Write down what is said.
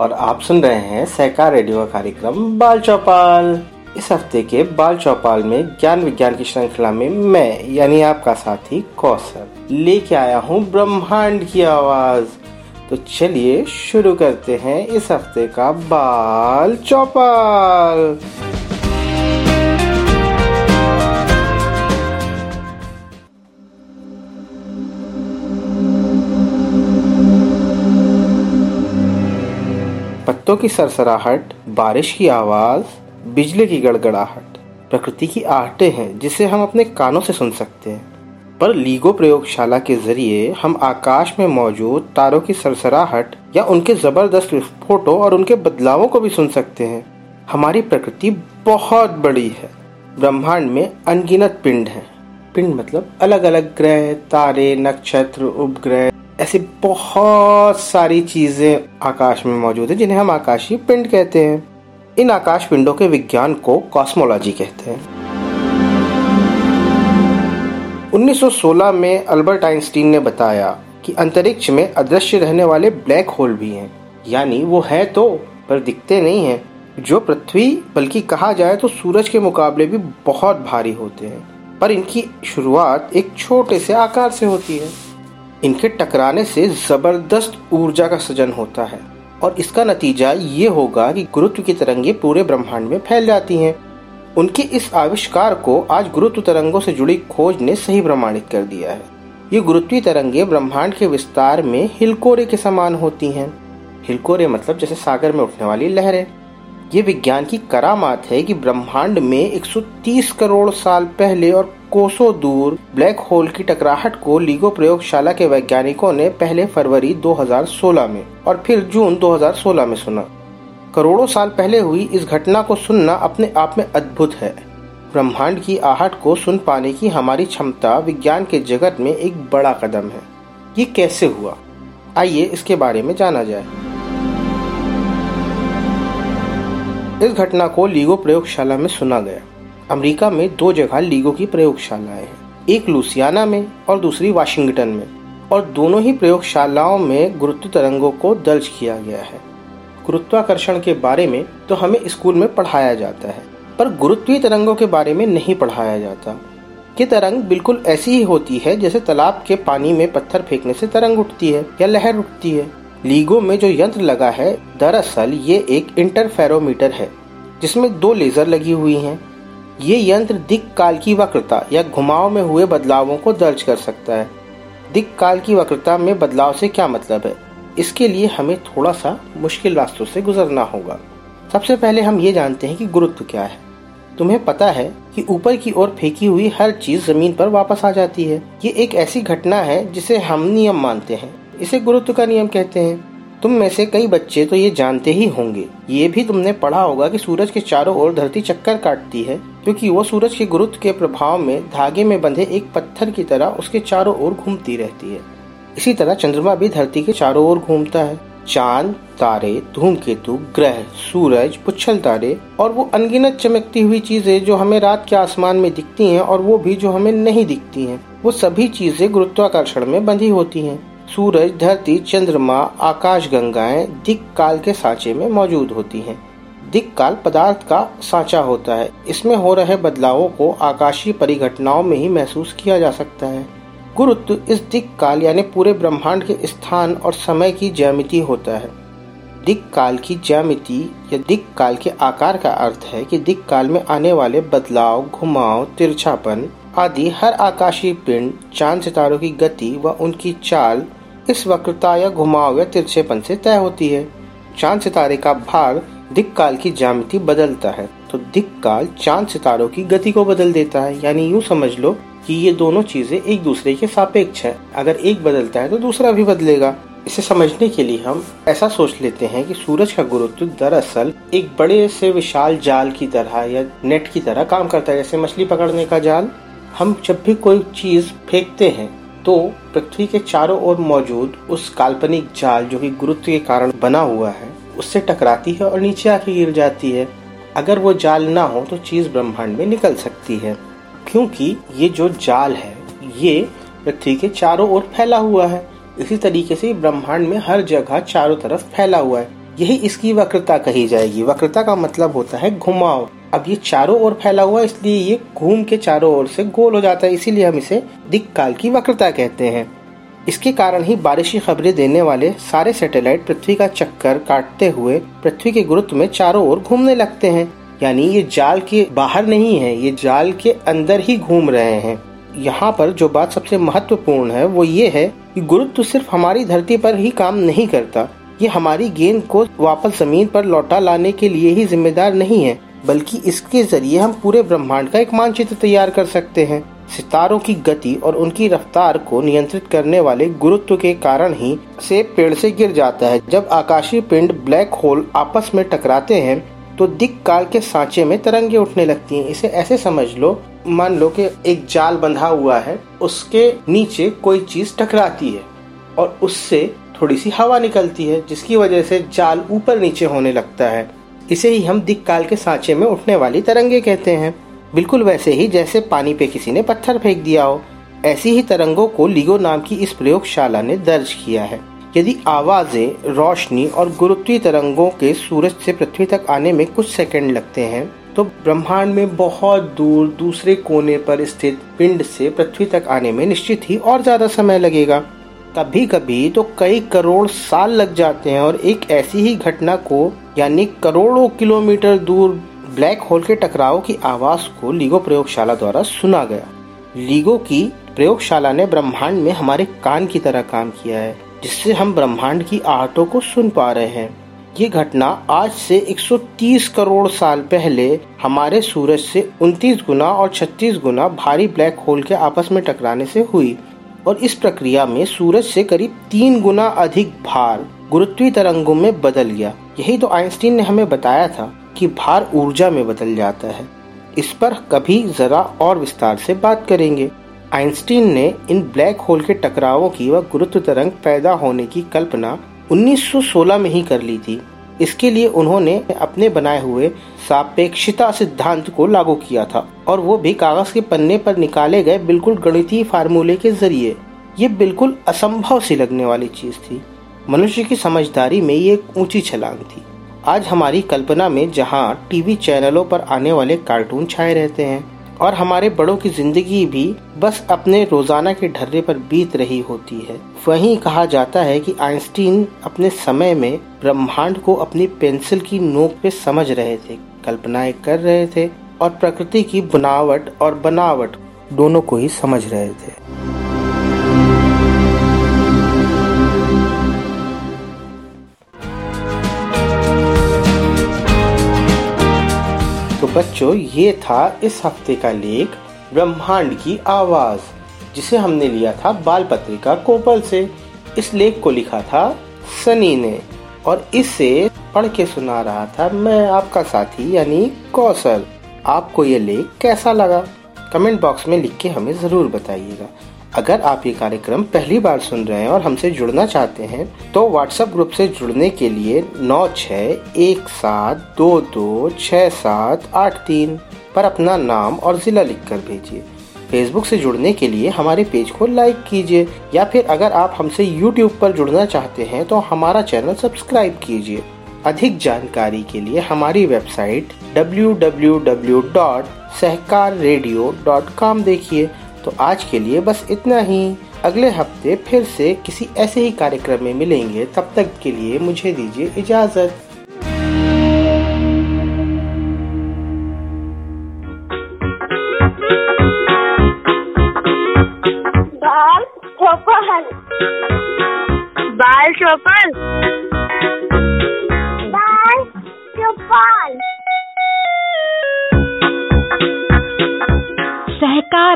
और आप सुन रहे हैं सहकार रेडियो का कार्यक्रम बाल चौपाल। इस हफ़्ते के बाल चौपाल में ज्ञान विज्ञान की श्रृंखला में मैं, यानी आपका साथी कौशल, लेके आया हूँ ब्रह्मांड की आवाज़। तो चलिए शुरू करते हैं इस हफ़्ते का बाल चौपाल। पत्तों की सरसराहट, बारिश की आवाज़, बिजली की गड़गड़ाहट। प्रकृति की आहटें हैं, जिसे हम अपने कानों से सुन सकते हैं। पर लीगो प्रयोगशाला के ज़रिए हम आकाश में मौजूद तारों की सरसराहट या उनके ज़बरदस्त विस्फोटों और उनके बदलावों को भी सुन सकते हैं। हमारी प्रकृति बहुत बड़ी है। ब्रह्मांड में अनगिनत पिंड हैं। पिंड मतलब अलग अलग ग्रह, तारे, नक्षत्र, उपग्रह। ऐसी बहुत सारी चीज़ें आकाश में मौजूद है, जिन्हें हम आकाशीय पिंड कहते हैं। इन आकाश पिंडों के विज्ञान को कॉस्मोलॉजी कहते हैं। 1916 में अल्बर्ट आइंस्टीन ने बताया कि अंतरिक्ष में अदृश्य रहने वाले ब्लैक होल भी हैं। यानी वो है तो पर दिखते नहीं हैं। जो पृथ्वी, बल्कि कहा जाए तो सूरज के मुकाबले भी बहुत भारी होते हैं। पर इनकी शुरुआत एक छोटे से आकार से होती है। इनके टकराने से ज़बरदस्त ऊर्जा का सृजन होता है। और इसका नतीजा ये होगा कि गुरुत्व की तरंगे पूरे ब्रह्मांड में फैल जाती हैं। उनके इस आविष्कार को आज गुरुत्व तरंगों से जुड़ी खोज ने सही प्रमाणित कर दिया है। ये गुरुत्वीय तरंगे ब्रह्मांड के विस्तार में हिलकोरे के समान होती हैं। हिलकोरे मतलब जैसे सागर में उठने वाली लहरें। ये विज्ञान की करामात है कि ब्रह्मांड में 130 करोड़ साल पहले और कोसों दूर ब्लैक होल की टकराहट को लीगो प्रयोगशाला के वैज्ञानिकों ने पहले फरवरी 2016 में और फिर जून 2016 में सुना। करोड़ों साल पहले हुई इस घटना को सुनना अपने आप में अद्भुत है। ब्रह्मांड की आहट को सुन पाने की हमारी क्षमता विज्ञान के जगत में एक बड़ा कदम है। ये कैसे हुआ? आइए इसके बारे में जाना जाए। इस घटना को लीगो प्रयोगशाला में सुना गया। अमेरिका में दो जगह लीगो की प्रयोगशालाएँ हैं। एक लुसियाना में और दूसरी वाशिंगटन में। और दोनों ही प्रयोगशालाओं में गुरुत्व तरंगों को दर्ज किया गया है। गुरुत्वाकर्षण के बारे में तो हमें स्कूल में पढ़ाया जाता है, पर गुरुत्वीय तरंगों के बारे में नहीं पढ़ाया जाता। ये तरंग बिल्कुल ऐसी ही होती है जैसे तालाब के पानी में पत्थर फेंकने से तरंग उठती है या लहर उठती है। लीगो में जो यंत्र लगा है, दरअसल ये एक इंटरफेरोमीटर है, जिसमें दो लेजर लगी हुई हैं। ये यंत्र दिक काल की वक्रता या घुमाव में हुए बदलावों को दर्ज कर सकता है। दिक काल की वक्रता में बदलाव से क्या मतलब है? इसके लिए हमें थोड़ा सा मुश्किल रास्तों से गुजरना होगा। सबसे पहले हम ये जानते हैं कि गुरुत्व क्या है। तुम्हें पता है कि ऊपर की ओर फेंकी हुई हर चीज़ ज़मीन पर वापस आ जाती है। ये एक ऐसी घटना है जिसे हम नियम मानते हैं। इसे गुरुत्व का नियम कहते हैं। तुम में से कई बच्चे तो ये जानते ही होंगे। ये भी तुमने पढ़ा होगा कि सूरज के चारों ओर धरती चक्कर काटती है, क्योंकि वो सूरज के गुरुत्व के प्रभाव में धागे में बंधे एक पत्थर की तरह उसके चारों ओर घूमती रहती है। इसी तरह चंद्रमा भी धरती के चारों ओर घूमता है। चाँद, तारे, धूमकेतु, ग्रह, सूरज, पुच्छल तारे और वो अनगिनत चमकती हुई चीज़ें जो हमें रात के आसमान में दिखती हैं और वो भी जो हमें नहीं दिखती हैं, वो सभी चीज़ें गुरुत्वाकर्षण में बंधी होती हैं। सूरज, धरती, चंद्रमा, आकाश, गंगाएँ दिक काल के सांचे में मौजूद होती हैं। दिक काल पदार्थ का सांचा होता है। इसमें हो रहे बदलावों को आकाशीय परिघटनाओं में ही महसूस किया जा सकता है। गुरुत्व इस दिक काल यानी पूरे ब्रह्मांड के स्थान और समय की ज्यामिति होता है। दिक काल की ज्यामिति या दिक काल के आकार का अर्थ है कि दिक काल में आने वाले बदलाव, घुमाव, तिरछापन आदि हर आकाशीय पिंड, चाँद सितारों की गति व उनकी चाल इस वक्रता या घुमाव या तिरछेपन से तय होती है। चाँद सितारे का भाग दिक काल की ज्यामिति बदलता है तो दिक काल चाँद सितारों की गति को बदल देता है। यानी यूँ समझ लो कि ये दोनों चीज़ें एक दूसरे के सापेक्ष हैं। अगर एक बदलता है तो दूसरा भी बदलेगा। इसे समझने के लिए हम ऐसा सोच लेते हैं कि सूरज का गुरुत्व दरअसल एक बड़े से विशाल जाल की तरह या नेट की तरह काम करता है, जैसे मछली पकड़ने का जाल। हम जब भी कोई चीज़ फेंकते हैं तो पृथ्वी के चारों ओर मौजूद उस काल्पनिक जाल जो कि गुरुत्व के कारण बना हुआ है, उससे टकराती है और नीचे आके गिर जाती है। अगर वो जाल ना हो तो चीज़ ब्रह्मांड में निकल सकती है, क्योंकि ये जो जाल है, ये पृथ्वी के चारों ओर फैला हुआ है। इसी तरीके से ब्रह्मांड में हर जगह चारों तरफ़ फैला हुआ है। यही इसकी वक्रता कही जाएगी। वक्रता का मतलब होता है घुमाव। अब ये चारों ओर फैला हुआ इसलिए ये घूम के चारों ओर से गोल हो जाता है, इसीलिए हम इसे दिक काल की वक्रता कहते हैं। इसके कारण ही बारिश खबरें देने वाले सारे सैटेलाइट पृथ्वी का चक्कर काटते हुए पृथ्वी के गुरुत्व में चारों ओर घूमने लगते हैं। यानी ये जाल के बाहर नहीं है, ये जाल के अंदर ही घूम रहे हैं। यहाँ पर जो बात सबसे महत्वपूर्ण है, वो ये है कि गुरुत्व सिर्फ़ हमारी धरती पर ही काम नहीं करता। ये हमारी गेंद को वापस ज़मीन पर लौटा लाने के लिए ही जिम्मेदार नहीं है, बल्कि इसके ज़रिए हम पूरे ब्रह्मांड का एक मानचित्र तैयार कर सकते हैं। सितारों की गति और उनकी रफ्तार को नियंत्रित करने वाले गुरुत्व के कारण ही सेब पेड़ से गिर जाता है। जब आकाशीय पिंड ब्लैक होल आपस में टकराते हैं तो दिक काल के सांचे में तरंगे उठने लगती हैं। इसे ऐसे समझ लो, मान लो कि एक जाल बंधा हुआ है, उसके नीचे कोई चीज़ टकराती है और उससे थोड़ी सी हवा निकलती है, जिसकी वजह से जाल ऊपर नीचे होने लगता है। इसे ही हम दिक काल के सांचे में उठने वाली तरंगे कहते हैं। बिल्कुल वैसे ही जैसे पानी पे किसी ने पत्थर फेंक दिया हो, ऐसी ही तरंगों को लिगो नाम की इस प्रयोगशाला ने दर्ज किया है। यदि आवाज़ें, रोशनी और गुरुत्वीय तरंगों के सूरज से पृथ्वी तक आने में कुछ सेकंड लगते हैं तो ब्रह्मांड में बहुत दूर दूसरे कोने पर स्थित पिंड से पृथ्वी तक आने में निश्चित ही और ज़्यादा समय लगेगा। कभी कभी तो कई करोड़ साल लग जाते हैं और एक ऐसी ही घटना को, यानी करोड़ों किलोमीटर दूर ब्लैक होल के टकराव की आवाज़ को लीगो प्रयोगशाला द्वारा सुना गया। लीगो की प्रयोगशाला ने ब्रह्मांड में हमारे कान की तरह काम किया है, जिससे हम ब्रह्मांड की आहटों को सुन पा रहे हैं। ये घटना आज से 130 करोड़ साल पहले हमारे सूरज से 29 गुना और 36 गुना भारी ब्लैक होल के आपस में टकराने से हुई। और इस प्रक्रिया में सूरज से करीब तीन गुना अधिक भार गुरुत्वीय तरंगों में बदल गया। यही तो आइंस्टीन ने हमें बताया था कि भार ऊर्जा में बदल जाता है। इस पर कभी जरा और विस्तार से बात करेंगे। आइंस्टीन ने इन ब्लैक होल के टकरावों की व गुरुत्व तरंग पैदा होने की कल्पना 1916 में ही कर ली थी। इसके लिए उन्होंने अपने बनाए हुए सापेक्षिता सिद्धांत को लागू किया था और वो भी कागज़ के पन्ने पर निकाले गए बिल्कुल गणितीय फार्मूले के ज़रिए। ये बिल्कुल असंभव सी लगने वाली चीज़ थी। मनुष्य की समझदारी में ये एक ऊँची छलांग थी। आज हमारी कल्पना में जहाँ टीवी चैनलों पर आने वाले कार्टून छाए रहते हैं और हमारे बड़ों की ज़िंदगी भी बस अपने रोज़ाना के ढर्रे पर बीत रही होती है। वहीं कहा जाता है कि आइंस्टीन अपने समय में ब्रह्मांड को अपनी पेंसिल की नोक पे समझ रहे थे, कल्पनाएँ कर रहे थे और प्रकृति की बनावट और बनावट दोनों को ही समझ रहे थे। बच्चों, ये था इस हफ़्ते का लेख, ब्रह्मांड की आवाज़, जिसे हमने लिया था बाल पत्रिका कोपल से। इस लेख को लिखा था सनी ने, और इसे पढ़ के सुना रहा था मैं, आपका साथी यानी कौशल। आपको ये लेख कैसा लगा? कमेंट बॉक्स में लिख के हमें ज़रूर बताइएगा। अगर आप ये कार्यक्रम पहली बार सुन रहे हैं और हमसे जुड़ना चाहते हैं तो व्हाट्सएप ग्रुप से जुड़ने के लिए नौ छ एक सात दो दो छ सात आठ तीन पर अपना नाम और जिला लिखकर भेजिए। फेसबुक से जुड़ने के लिए हमारे पेज को लाइक कीजिए या फिर अगर आप हमसे यूट्यूब पर जुड़ना चाहते हैं तो हमारा चैनल सब्सक्राइब कीजिए। अधिक जानकारी के लिए हमारी वेबसाइट www.सहकाररेडियो.com देखिए। तो आज के लिए बस इतना ही। अगले हफ़्ते फिर से किसी ऐसे ही कार्यक्रम में मिलेंगे। तब तक के लिए मुझे दीजिए इजाज़त।